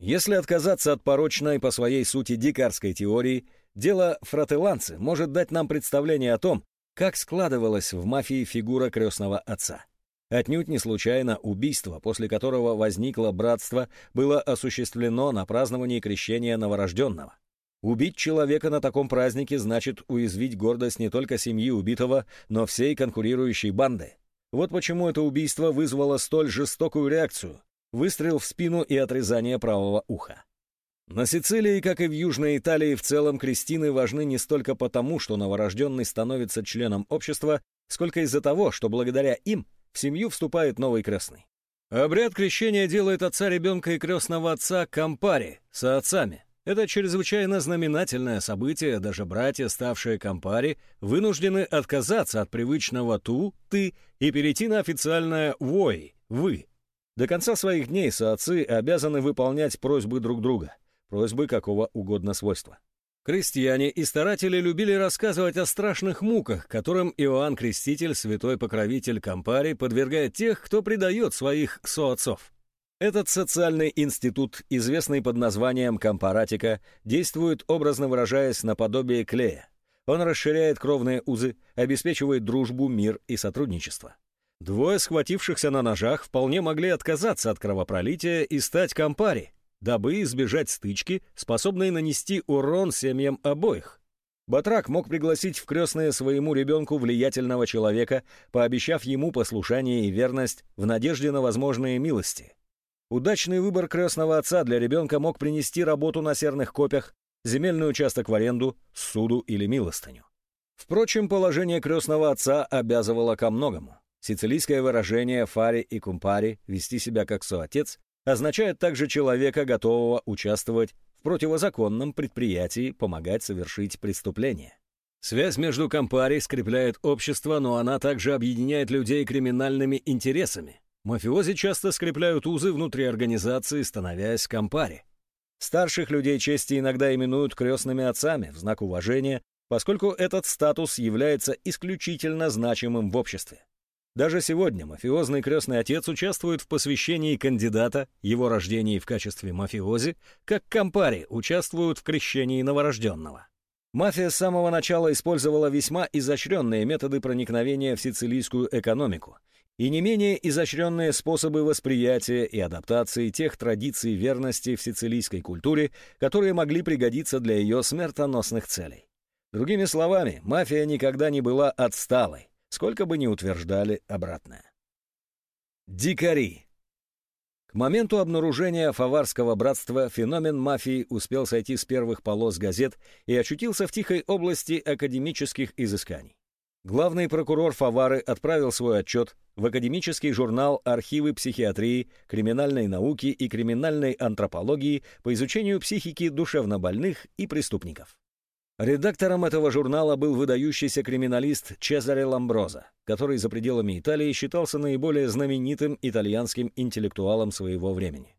Если отказаться от порочной по своей сути дикарской теории, дело фрателланцы может дать нам представление о том, как складывалась в мафии фигура крестного отца. Отнюдь не случайно убийство, после которого возникло братство, было осуществлено на праздновании крещения новорожденного. Убить человека на таком празднике значит уязвить гордость не только семьи убитого, но всей конкурирующей банды. Вот почему это убийство вызвало столь жестокую реакцию, выстрел в спину и отрезание правого уха. На Сицилии, как и в Южной Италии, в целом крестины важны не столько потому, что новорожденный становится членом общества, сколько из-за того, что благодаря им в семью вступает новый крестный. Обряд крещения делает отца ребенка и крестного отца компари, соотцами. Это чрезвычайно знаменательное событие, даже братья, ставшие компари, вынуждены отказаться от привычного «ту», «ты» и перейти на официальное «вой», «вы». До конца своих дней соотцы обязаны выполнять просьбы друг друга, просьбы какого угодно свойства. Крестьяне и старатели любили рассказывать о страшных муках, которым Иоанн Креститель, святой покровитель Кампари, подвергает тех, кто предает своих соотцов. Этот социальный институт, известный под названием компаратика, действует, образно выражаясь, наподобие клея. Он расширяет кровные узы, обеспечивает дружбу, мир и сотрудничество. Двое схватившихся на ножах вполне могли отказаться от кровопролития и стать компари, дабы избежать стычки, способной нанести урон семьям обоих. Батрак мог пригласить в крестные своему ребенку влиятельного человека, пообещав ему послушание и верность в надежде на возможные милости. Удачный выбор крестного отца для ребенка мог принести работу на серных копях, земельный участок в аренду, суду или милостыню. Впрочем, положение крестного отца обязывало ко многому. Сицилийское выражение «фари» и «кумпари» — вести себя как соотец означает также человека, готового участвовать в противозаконном предприятии, помогать совершить преступление. Связь между компари скрепляет общество, но она также объединяет людей криминальными интересами. Мафиози часто скрепляют узы внутри организации, становясь компари. Старших людей чести иногда именуют крестными отцами в знак уважения, поскольку этот статус является исключительно значимым в обществе. Даже сегодня мафиозный крестный отец участвует в посвящении кандидата, его рождении в качестве мафиози, как компари участвуют в крещении новорожденного. Мафия с самого начала использовала весьма изощренные методы проникновения в сицилийскую экономику и не менее изощренные способы восприятия и адаптации тех традиций верности в сицилийской культуре, которые могли пригодиться для ее смертоносных целей. Другими словами, мафия никогда не была отсталой, сколько бы ни утверждали обратное. Дикари. К моменту обнаружения Фаварского братства феномен мафии успел сойти с первых полос газет и очутился в тихой области академических изысканий. Главный прокурор Фавары отправил свой отчет в академический журнал «Архивы психиатрии, криминальной науки и криминальной антропологии по изучению психики душевнобольных и преступников». Редактором этого журнала был выдающийся криминалист Чезаре Ламброза, который за пределами Италии считался наиболее знаменитым итальянским интеллектуалом своего времени.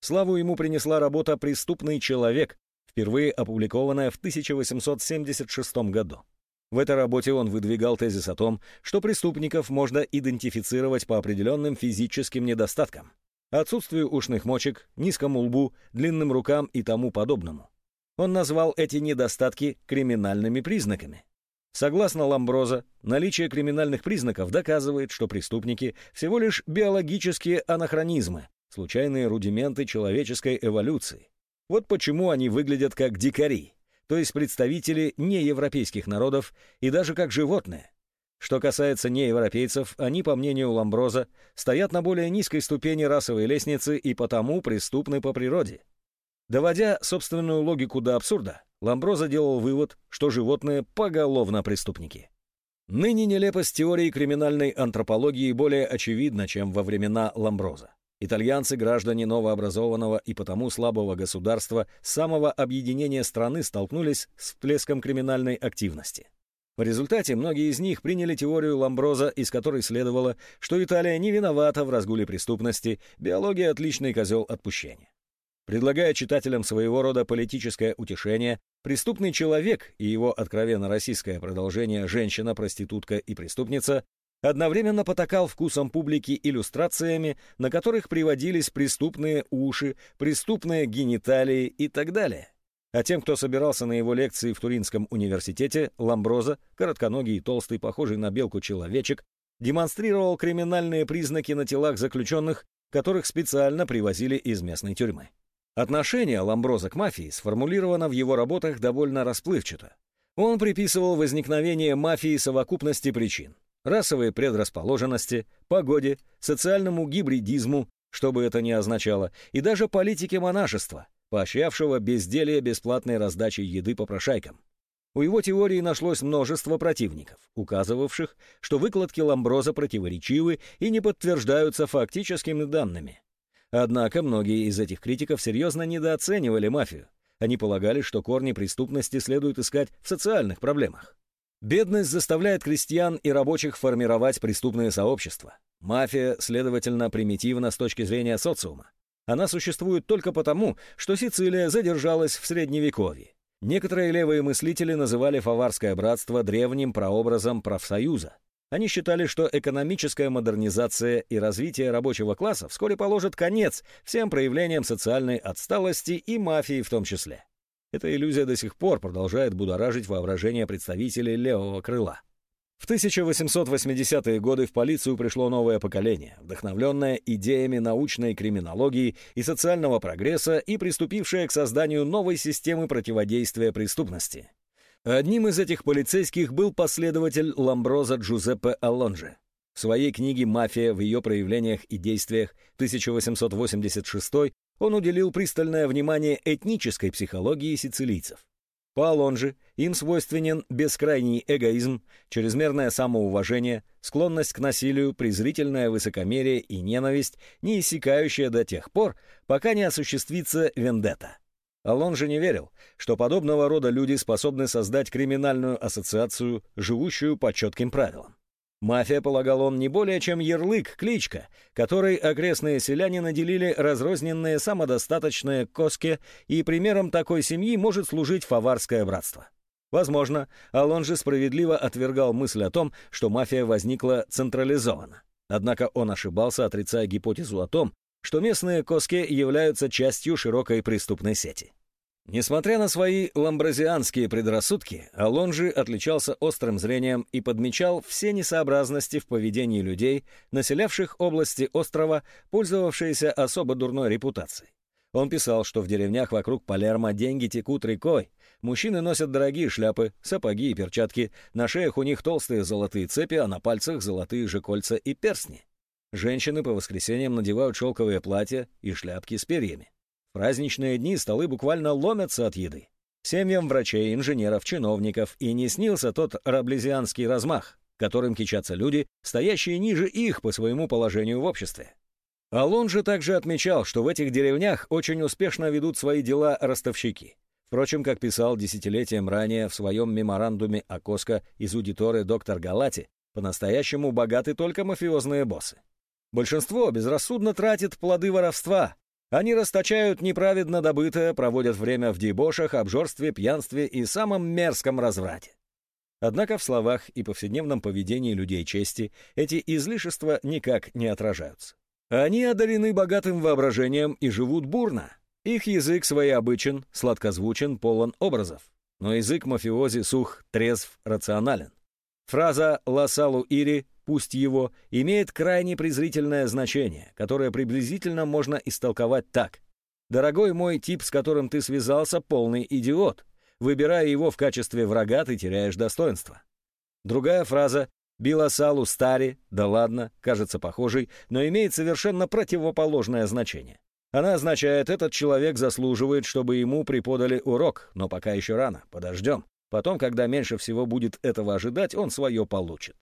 Славу ему принесла работа «Преступный человек», впервые опубликованная в 1876 году. В этой работе он выдвигал тезис о том, что преступников можно идентифицировать по определенным физическим недостаткам – отсутствию ушных мочек, низкому лбу, длинным рукам и тому подобному. Он назвал эти недостатки криминальными признаками. Согласно Ламброза, наличие криминальных признаков доказывает, что преступники всего лишь биологические анахронизмы, случайные рудименты человеческой эволюции. Вот почему они выглядят как дикари, то есть представители неевропейских народов и даже как животные. Что касается неевропейцев, они, по мнению Ламброза, стоят на более низкой ступени расовой лестницы и потому преступны по природе. Доводя собственную логику до абсурда, Ламброза делал вывод, что животные поголовно преступники. Ныне нелепость теории криминальной антропологии более очевидна, чем во времена Ламброза. Итальянцы, граждане новообразованного и потому слабого государства, с самого объединения страны столкнулись с всплеском криминальной активности. В результате многие из них приняли теорию Ламброза, из которой следовало, что Италия не виновата в разгуле преступности, биология – отличный козел отпущения. Предлагая читателям своего рода политическое утешение, преступный человек и его откровенно российское продолжение «женщина, проститутка и преступница» одновременно потакал вкусом публики иллюстрациями, на которых приводились преступные уши, преступные гениталии и так далее. А тем, кто собирался на его лекции в Туринском университете, Ламброза, коротконогий и толстый, похожий на белку человечек, демонстрировал криминальные признаки на телах заключенных, которых специально привозили из местной тюрьмы. Отношение Ламброза к мафии сформулировано в его работах довольно расплывчато. Он приписывал возникновение мафии совокупности причин – расовой предрасположенности, погоде, социальному гибридизму, что бы это ни означало, и даже политике монашества, поощрявшего безделие бесплатной раздачи еды попрошайкам. У его теории нашлось множество противников, указывавших, что выкладки Ламброза противоречивы и не подтверждаются фактическими данными. Однако многие из этих критиков серьезно недооценивали мафию. Они полагали, что корни преступности следует искать в социальных проблемах. Бедность заставляет крестьян и рабочих формировать преступные сообщества. Мафия, следовательно, примитивна с точки зрения социума. Она существует только потому, что Сицилия задержалась в Средневековье. Некоторые левые мыслители называли Фаварское братство древним прообразом профсоюза. Они считали, что экономическая модернизация и развитие рабочего класса вскоре положат конец всем проявлениям социальной отсталости и мафии в том числе. Эта иллюзия до сих пор продолжает будоражить воображение представителей левого крыла. В 1880-е годы в полицию пришло новое поколение, вдохновленное идеями научной криминологии и социального прогресса и приступившее к созданию новой системы противодействия преступности. Одним из этих полицейских был последователь Ламброза Джузеппе Алонже. В своей книге «Мафия в ее проявлениях и действиях» 1886 он уделил пристальное внимание этнической психологии сицилийцев. По Алонже им свойственен бескрайний эгоизм, чрезмерное самоуважение, склонность к насилию, презрительное высокомерие и ненависть, не иссякающая до тех пор, пока не осуществится вендетта. Алонже не верил, что подобного рода люди способны создать криминальную ассоциацию, живущую по четким правилам. Мафия, полагал он, не более чем ярлык, кличка, которой окрестные селяне наделили разрозненные самодостаточные коски, и примером такой семьи может служить фаварское братство. Возможно, Алон же справедливо отвергал мысль о том, что мафия возникла централизованно. Однако он ошибался, отрицая гипотезу о том, что местные коски являются частью широкой преступной сети. Несмотря на свои ламбразианские предрассудки, Алонжи отличался острым зрением и подмечал все несообразности в поведении людей, населявших области острова, пользовавшиеся особо дурной репутацией. Он писал, что в деревнях вокруг Палермо деньги текут рекой, мужчины носят дорогие шляпы, сапоги и перчатки, на шеях у них толстые золотые цепи, а на пальцах золотые же кольца и перстни. Женщины по воскресеньям надевают шелковые платья и шляпки с перьями праздничные дни столы буквально ломятся от еды. Семьям врачей, инженеров, чиновников и не снился тот раблезианский размах, которым кичатся люди, стоящие ниже их по своему положению в обществе. Алон же также отмечал, что в этих деревнях очень успешно ведут свои дела ростовщики. Впрочем, как писал десятилетием ранее в своем меморандуме о из аудиторы доктор Галати, по-настоящему богаты только мафиозные боссы. Большинство безрассудно тратит плоды воровства, они расточают неправедно добытое, проводят время в дебошах, обжорстве, пьянстве и самом мерзком разврате. Однако в словах и повседневном поведении людей чести эти излишества никак не отражаются. Они одарены богатым воображением и живут бурно. Их язык своеобычен, сладкозвучен, полон образов. Но язык мафиози сух, трезв, рационален. Фраза «ласалу ири» пусть его, имеет крайне презрительное значение, которое приблизительно можно истолковать так. «Дорогой мой тип, с которым ты связался, полный идиот. Выбирая его в качестве врага, ты теряешь достоинство». Другая фраза «Билосалу стари», да ладно, кажется похожей, но имеет совершенно противоположное значение. Она означает, этот человек заслуживает, чтобы ему преподали урок, но пока еще рано, подождем. Потом, когда меньше всего будет этого ожидать, он свое получит.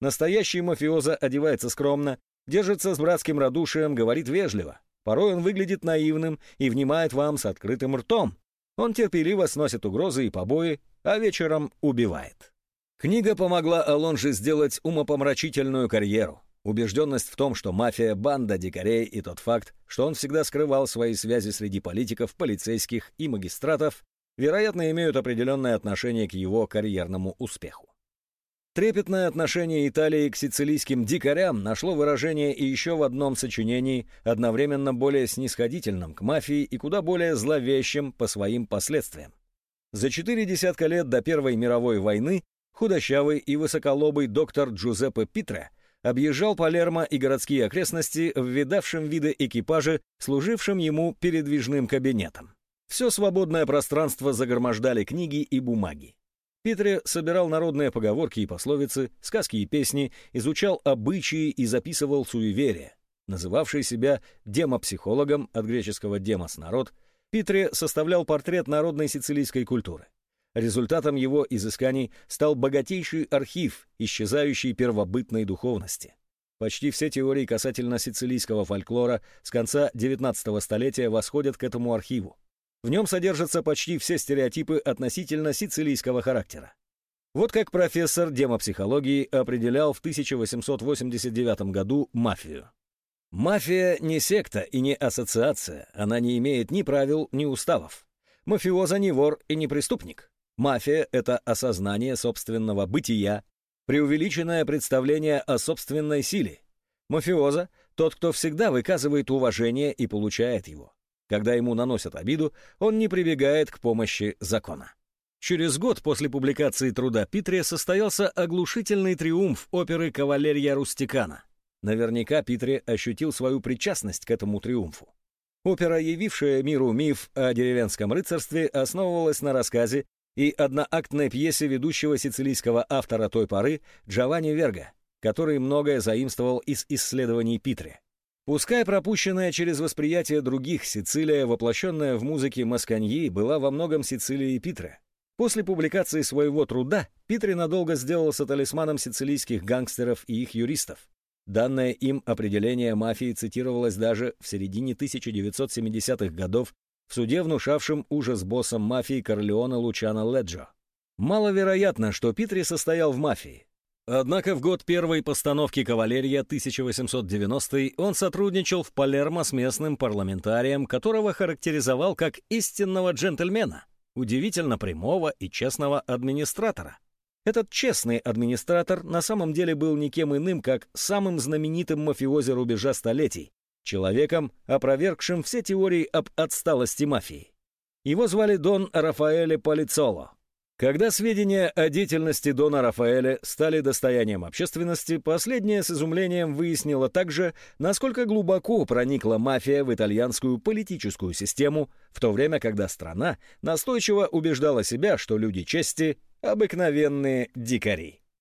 Настоящий мафиоза одевается скромно, держится с братским радушием, говорит вежливо. Порой он выглядит наивным и внимает вам с открытым ртом. Он терпеливо сносит угрозы и побои, а вечером убивает. Книга помогла Алонже сделать умопомрачительную карьеру. Убежденность в том, что мафия — банда дикарей, и тот факт, что он всегда скрывал свои связи среди политиков, полицейских и магистратов, вероятно, имеют определенное отношение к его карьерному успеху. Трепетное отношение Италии к сицилийским дикарям нашло выражение и еще в одном сочинении, одновременно более снисходительном к мафии и куда более зловещим по своим последствиям. За четыре десятка лет до Первой мировой войны худощавый и высоколобый доктор Джузеппе Питре объезжал Палермо и городские окрестности в видавшем виды экипаже, служившем ему передвижным кабинетом. Все свободное пространство загромождали книги и бумаги. Питре собирал народные поговорки и пословицы, сказки и песни, изучал обычаи и записывал суеверия. Называвший себя демопсихологом, от греческого «демос» — народ, Питре составлял портрет народной сицилийской культуры. Результатом его изысканий стал богатейший архив исчезающей первобытной духовности. Почти все теории касательно сицилийского фольклора с конца XIX столетия восходят к этому архиву. В нем содержатся почти все стереотипы относительно сицилийского характера. Вот как профессор демопсихологии определял в 1889 году мафию. Мафия не секта и не ассоциация, она не имеет ни правил, ни уставов. Мафиоза не вор и не преступник. Мафия — это осознание собственного бытия, преувеличенное представление о собственной силе. Мафиоза — тот, кто всегда выказывает уважение и получает его. Когда ему наносят обиду, он не прибегает к помощи закона. Через год после публикации труда Питре состоялся оглушительный триумф оперы «Кавалерия Рустикана». Наверняка Питре ощутил свою причастность к этому триумфу. Опера, явившая миру миф о деревенском рыцарстве, основывалась на рассказе и одноактной пьесе ведущего сицилийского автора той поры Джованни Верга, который многое заимствовал из исследований Питре. Пускай пропущенная через восприятие других Сицилия, воплощенная в музыке Масканьи, была во многом Сицилией Питре. После публикации своего труда Питре надолго сделался талисманом сицилийских гангстеров и их юристов. Данное им определение мафии цитировалось даже в середине 1970-х годов в суде, внушавшем ужас боссом мафии Корлеона Лучано Леджо. Маловероятно, что Питре состоял в мафии. Однако в год первой постановки «Кавалерия» 1890 он сотрудничал в Палермо с местным парламентарием, которого характеризовал как истинного джентльмена, удивительно прямого и честного администратора. Этот честный администратор на самом деле был никем иным, как самым знаменитым мафиози рубежа столетий, человеком, опровергшим все теории об отсталости мафии. Его звали Дон Рафаэле Полицоло. Когда сведения о деятельности Дона Рафаэля стали достоянием общественности, последняя с изумлением выяснила также, насколько глубоко проникла мафия в итальянскую политическую систему, в то время, когда страна настойчиво убеждала себя, что люди чести — обыкновенные дикари.